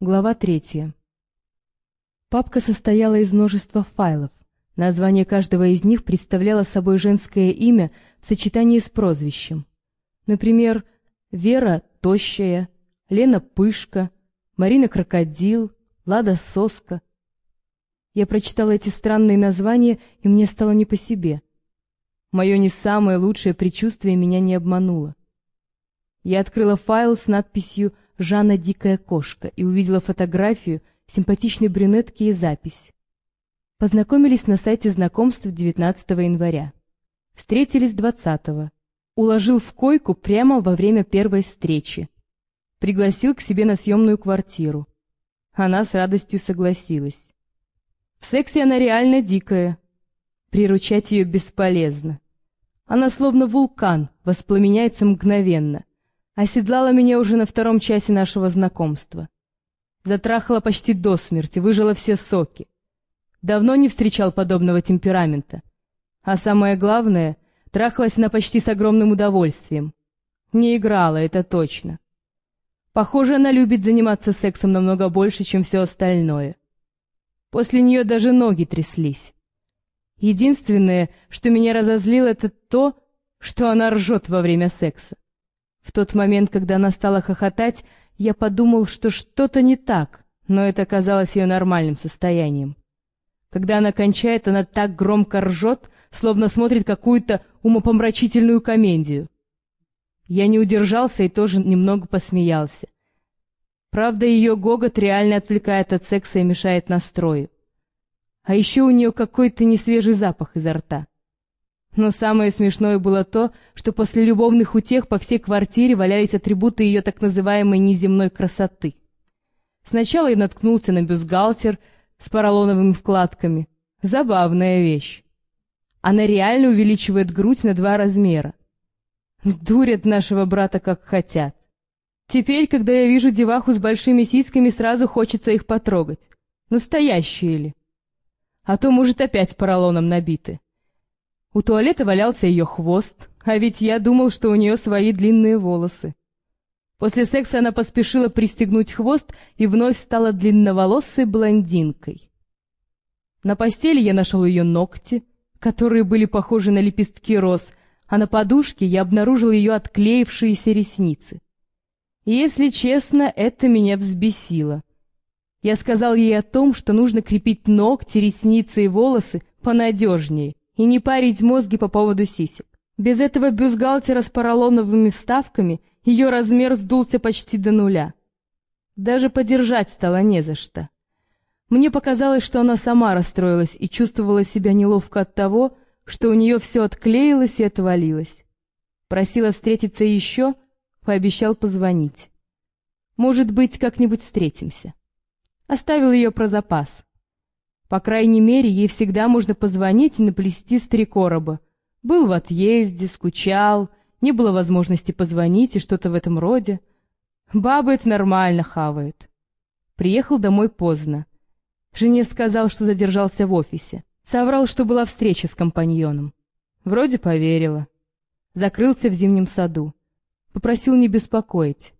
Глава третья. Папка состояла из множества файлов. Название каждого из них представляло собой женское имя в сочетании с прозвищем. Например, Вера — Тощая, Лена — Пышка, Марина — Крокодил, Лада — Соска. Я прочитала эти странные названия, и мне стало не по себе. Мое не самое лучшее предчувствие меня не обмануло. Я открыла файл с надписью «Жанна Дикая Кошка» и увидела фотографию симпатичной брюнетки и запись. Познакомились на сайте знакомств 19 января. Встретились 20-го. Уложил в койку прямо во время первой встречи. Пригласил к себе на съемную квартиру. Она с радостью согласилась. В сексе она реально дикая. Приручать ее бесполезно. Она словно вулкан, воспламеняется мгновенно — Оседлала меня уже на втором часе нашего знакомства. Затрахала почти до смерти, выжила все соки. Давно не встречал подобного темперамента. А самое главное, трахалась она почти с огромным удовольствием. Не играла, это точно. Похоже, она любит заниматься сексом намного больше, чем все остальное. После нее даже ноги тряслись. Единственное, что меня разозлило, это то, что она ржет во время секса. В тот момент, когда она стала хохотать, я подумал, что что-то не так, но это казалось ее нормальным состоянием. Когда она кончает, она так громко ржет, словно смотрит какую-то умопомрачительную комедию. Я не удержался и тоже немного посмеялся. Правда, ее гогот реально отвлекает от секса и мешает настрою. А еще у нее какой-то несвежий запах изо рта. Но самое смешное было то, что после любовных утех по всей квартире валялись атрибуты ее так называемой неземной красоты. Сначала я наткнулся на бюстгальтер с поролоновыми вкладками. Забавная вещь. Она реально увеличивает грудь на два размера. Дурят нашего брата как хотят. Теперь, когда я вижу деваху с большими сиськами, сразу хочется их потрогать. Настоящие ли? А то, может, опять поролоном набиты. У туалета валялся ее хвост, а ведь я думал, что у нее свои длинные волосы. После секса она поспешила пристегнуть хвост и вновь стала длинноволосой блондинкой. На постели я нашел ее ногти, которые были похожи на лепестки роз, а на подушке я обнаружил ее отклеившиеся ресницы. Если честно, это меня взбесило. Я сказал ей о том, что нужно крепить ногти, ресницы и волосы понадежнее — и не парить мозги по поводу сисек. Без этого бюстгальтера с поролоновыми вставками ее размер сдулся почти до нуля. Даже подержать стало не за что. Мне показалось, что она сама расстроилась и чувствовала себя неловко от того, что у нее все отклеилось и отвалилось. Просила встретиться еще, пообещал позвонить. Может быть, как-нибудь встретимся. Оставил ее про запас. По крайней мере, ей всегда можно позвонить и наплести с три короба. Был в отъезде, скучал, не было возможности позвонить и что-то в этом роде. Бабы это нормально хавают. Приехал домой поздно. Жене сказал, что задержался в офисе. Соврал, что была встреча с компаньоном. Вроде поверила. Закрылся в зимнем саду. Попросил не беспокоить.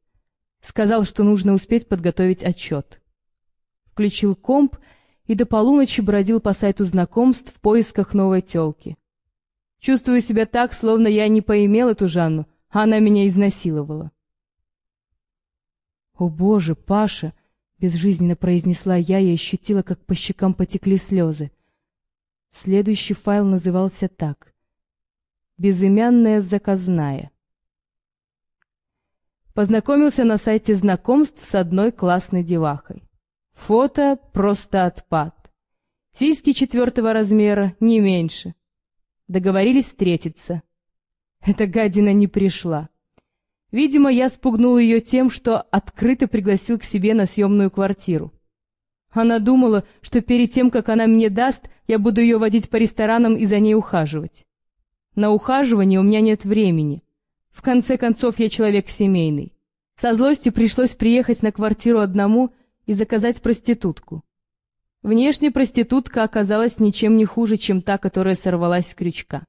Сказал, что нужно успеть подготовить отчет. Включил комп и до полуночи бродил по сайту знакомств в поисках новой тёлки. Чувствую себя так, словно я не поимел эту Жанну, а она меня изнасиловала. «О боже, Паша!» — безжизненно произнесла я и ощутила, как по щекам потекли слезы. Следующий файл назывался так. «Безымянная заказная». Познакомился на сайте знакомств с одной классной девахой. Фото просто отпад. Сиськи четвертого размера, не меньше. Договорились встретиться. Эта гадина не пришла. Видимо, я спугнул ее тем, что открыто пригласил к себе на съемную квартиру. Она думала, что перед тем, как она мне даст, я буду ее водить по ресторанам и за ней ухаживать. На ухаживание у меня нет времени. В конце концов, я человек семейный. Со злости пришлось приехать на квартиру одному и заказать проститутку. Внешне проститутка оказалась ничем не хуже, чем та, которая сорвалась с крючка.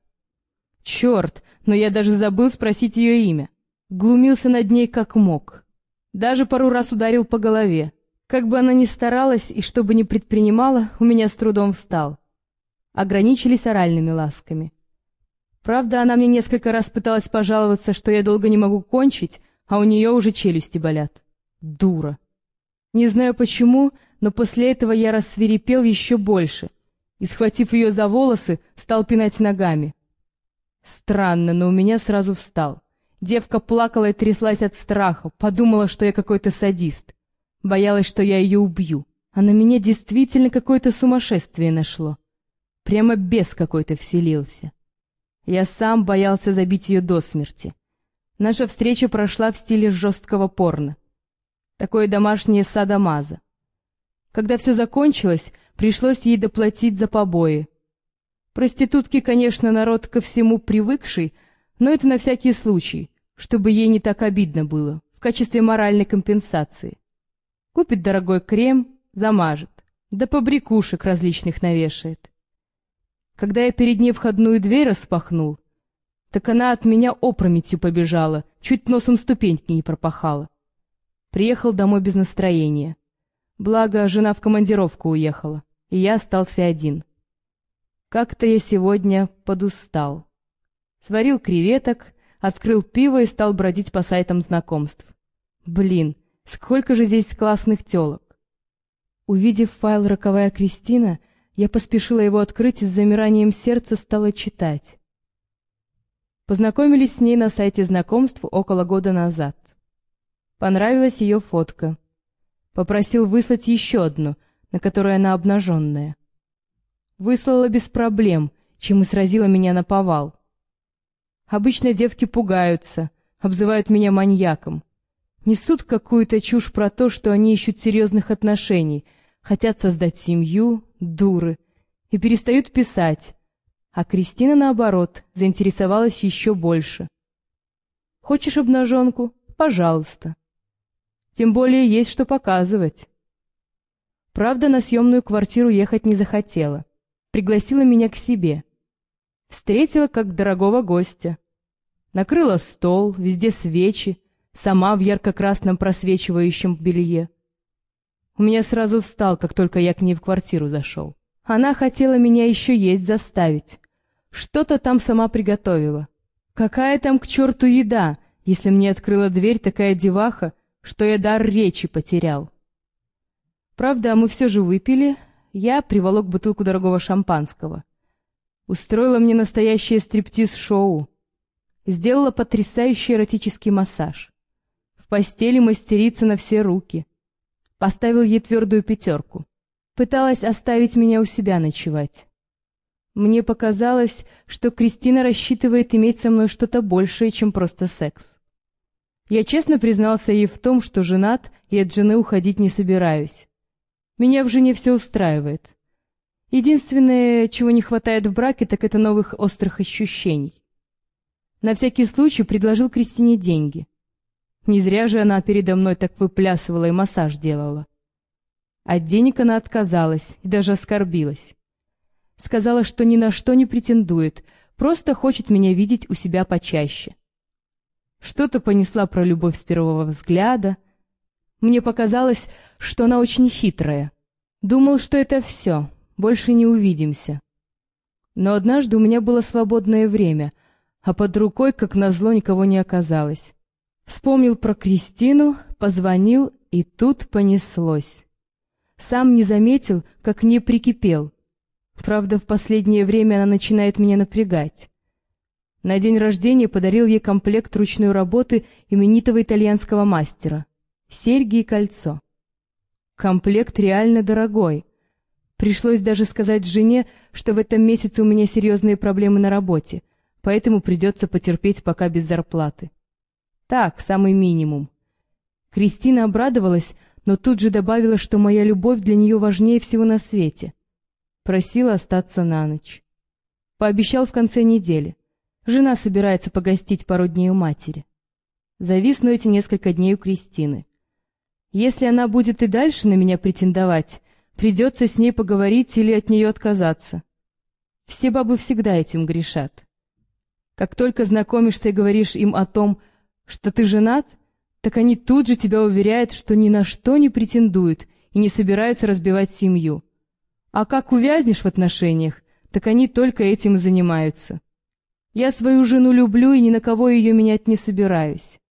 Черт, но я даже забыл спросить ее имя. Глумился над ней как мог. Даже пару раз ударил по голове. Как бы она ни старалась и что бы ни предпринимала, у меня с трудом встал. Ограничились оральными ласками. Правда, она мне несколько раз пыталась пожаловаться, что я долго не могу кончить, а у нее уже челюсти болят. Дура. Не знаю почему, но после этого я рассверепел еще больше и, схватив ее за волосы, стал пинать ногами. Странно, но у меня сразу встал. Девка плакала и тряслась от страха, подумала, что я какой-то садист. Боялась, что я ее убью. А на меня действительно какое-то сумасшествие нашло. Прямо бес какой-то вселился. Я сам боялся забить ее до смерти. Наша встреча прошла в стиле жесткого порно. Такое домашнее садомаза. Когда все закончилось, пришлось ей доплатить за побои. Проститутки, конечно, народ ко всему привыкший, но это на всякий случай, чтобы ей не так обидно было, в качестве моральной компенсации. Купит дорогой крем, замажет, да побрякушек различных навешает. Когда я перед ней входную дверь распахнул, так она от меня опрометью побежала, чуть носом ступеньки не пропахала. Приехал домой без настроения. Благо, жена в командировку уехала, и я остался один. Как-то я сегодня подустал. Сварил креветок, открыл пиво и стал бродить по сайтам знакомств. Блин, сколько же здесь классных телок. Увидев файл «Роковая Кристина», я поспешила его открыть и с замиранием сердца стала читать. Познакомились с ней на сайте знакомств около года назад. Понравилась ее фотка. Попросил выслать еще одну, на которой она обнаженная. Выслала без проблем, чем и сразила меня на повал. Обычно девки пугаются, обзывают меня маньяком. Несут какую-то чушь про то, что они ищут серьезных отношений, хотят создать семью, дуры, и перестают писать. А Кристина, наоборот, заинтересовалась еще больше. «Хочешь обнаженку? Пожалуйста». Тем более есть что показывать. Правда, на съемную квартиру ехать не захотела. Пригласила меня к себе. Встретила как дорогого гостя. Накрыла стол, везде свечи, сама в ярко-красном просвечивающем белье. У меня сразу встал, как только я к ней в квартиру зашел. Она хотела меня еще есть заставить. Что-то там сама приготовила. Какая там к черту еда, если мне открыла дверь такая деваха, что я дар речи потерял. Правда, мы все же выпили, я приволок бутылку дорогого шампанского. Устроила мне настоящее стриптиз-шоу. Сделала потрясающий эротический массаж. В постели мастерица на все руки — Поставил ей твердую пятерку. Пыталась оставить меня у себя ночевать. Мне показалось, что Кристина рассчитывает иметь со мной что-то большее, чем просто секс. Я честно признался ей в том, что женат и от жены уходить не собираюсь. Меня в жене все устраивает. Единственное, чего не хватает в браке, так это новых острых ощущений. На всякий случай предложил Кристине деньги. Не зря же она передо мной так выплясывала и массаж делала. От денег она отказалась и даже оскорбилась. Сказала, что ни на что не претендует, просто хочет меня видеть у себя почаще. Что-то понесла про любовь с первого взгляда. Мне показалось, что она очень хитрая. Думал, что это все, больше не увидимся. Но однажды у меня было свободное время, а под рукой, как назло, никого не оказалось. Вспомнил про Кристину, позвонил, и тут понеслось. Сам не заметил, как не прикипел. Правда, в последнее время она начинает меня напрягать. На день рождения подарил ей комплект ручной работы именитого итальянского мастера. Серьги и кольцо. Комплект реально дорогой. Пришлось даже сказать жене, что в этом месяце у меня серьезные проблемы на работе, поэтому придется потерпеть пока без зарплаты. Так, самый минимум. Кристина обрадовалась, но тут же добавила, что моя любовь для нее важнее всего на свете. Просила остаться на ночь. Пообещал в конце недели. Жена собирается погостить пару дней у матери. Зависну эти несколько дней у Кристины. Если она будет и дальше на меня претендовать, придется с ней поговорить или от нее отказаться. Все бабы всегда этим грешат. Как только знакомишься и говоришь им о том, что ты женат, так они тут же тебя уверяют, что ни на что не претендуют и не собираются разбивать семью. А как увязнешь в отношениях, так они только этим и занимаются. Я свою жену люблю и ни на кого ее менять не собираюсь.